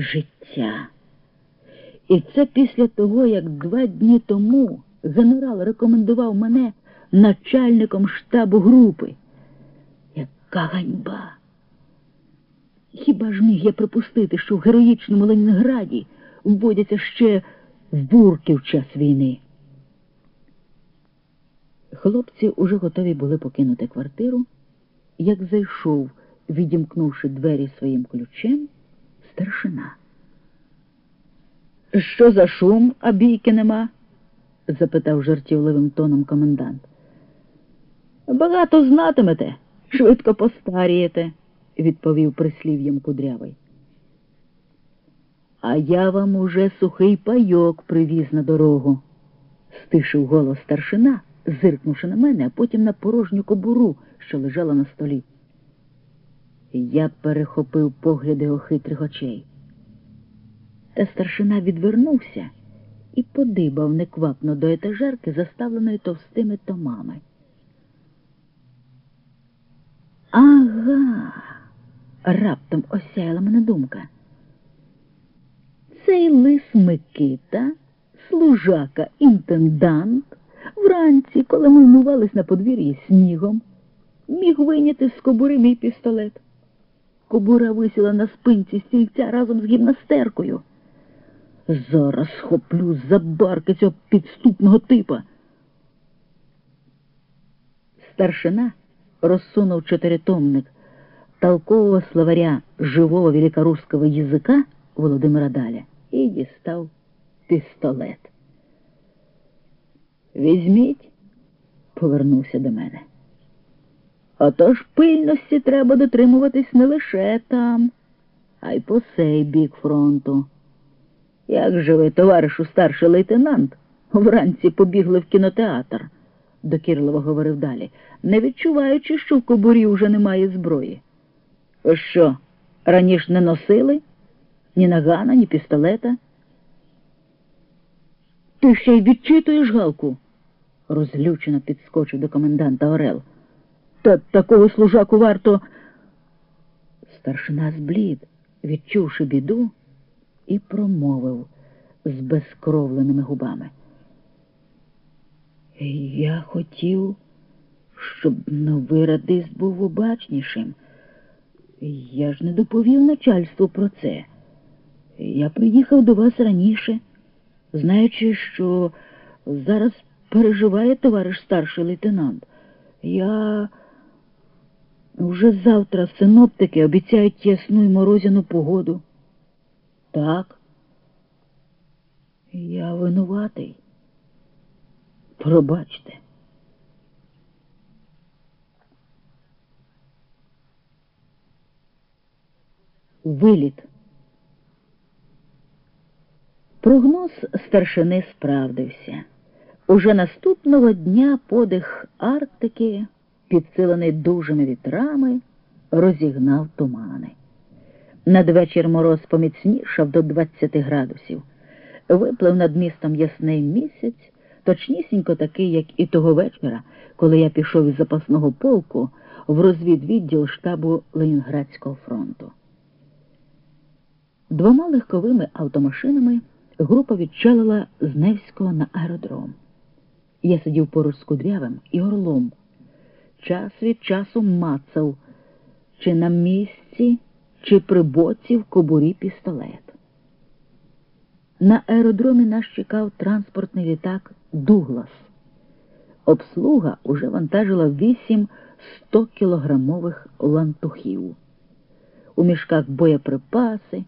життя. І це після того, як два дні тому генерал рекомендував мене начальником штабу групи. Яка ганьба! Хіба ж міг я припустити, що в героїчному Ленінграді вводяться ще бурки в час війни? Хлопці уже готові були покинути квартиру, як зайшов, відімкнувши двері своїм ключем, старшина. Що за шум, а бійки нема? запитав жартівливим тоном комендант. Багато знатимете, швидко постарієте, відповів прислів'ям кудрявий. А я вам уже сухий пайок привіз на дорогу, стишив голос старшина, зиркнувши на мене, а потім на порожню кобуру, що лежала на столі. Я перехопив погляд його хитрих очей. Та старшина відвернувся і подибав неквапно до етажерки, заставленої товстими томами. Ага, раптом осяяла мене думка. Цей лис Микита, служака, інтендант, вранці, коли ми вмивались на подвір'ї снігом, міг вийняти з кобури мій пістолет. Кобура висіла на спинці стільця разом з гімнастеркою. Зараз схоплю за барки цього підступного типа. Старшина розсунув чотиритомник толкового словаря живого великорусского язика Володимира Даля і дістав пістолет. Візьміть, повернувся до мене. Отож пильності треба дотримуватись не лише там, а й по сей бік фронту. Як же ви, товаришу старший лейтенант, вранці побігли в кінотеатр, докірливо говорив далі, не відчуваючи, що в кобурі вже немає зброї. Що, раніше не носили? Ні нагана, ні пістолета? Ти ще й відчитуєш галку? розлючено підскочив до коменданта Орел. Та такого служаку варто. Старшина зблід, відчувши біду, і промовив з безкровленими губами. Я хотів, щоб новий радист був обачнішим. Я ж не доповів начальству про це. Я приїхав до вас раніше, знаючи, що зараз переживає товариш старший лейтенант. Я вже завтра синоптики обіцяють ясну й морозяну погоду. Так. Я винуватий. Пробачте. Виліт. Прогноз старшини справдився. Уже наступного дня подих Арктики, підсилений дужими вітрами, розігнав тумани. Надвечір мороз поміцнішав до 20 градусів. Виплив над містом ясний місяць, точнісінько такий, як і того вечора, коли я пішов із запасного полку в розвідвідділ штабу Ленінградського фронту. Двома легковими автомашинами група відчалила з Невського на аеродром. Я сидів поруч з кудрявим і орлом. Час від часу мацав, чи на місці, чи при боці в кобурі пістолет. На аеродромі нас чекав транспортний літак Дуглас. Обслуга уже вантажила вісім 100-кілограмових лантухів. У мішках боєприпаси,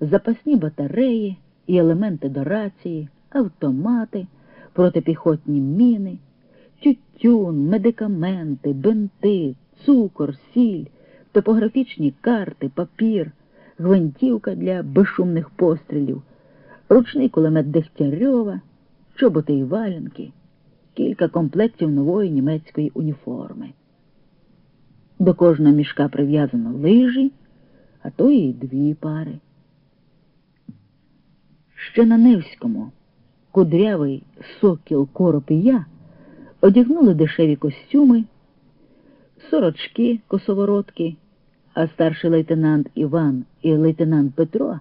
запасні батареї і елементи до рації, автомати, протипіхотні міни, тютюн, медикаменти, бинти, цукор, сіль, топографічні карти, папір, гвинтівка для безшумних пострілів, ручний кулемет Дегтярьова, чоботи і валянки, кілька комплектів нової німецької уніформи. До кожного мішка прив'язано лижі, а то і дві пари. Ще на Невському кудрявий сокіл короб і я одягнули дешеві костюми, сорочки, косоворотки, а старший лейтенант Іван і лейтенант Петро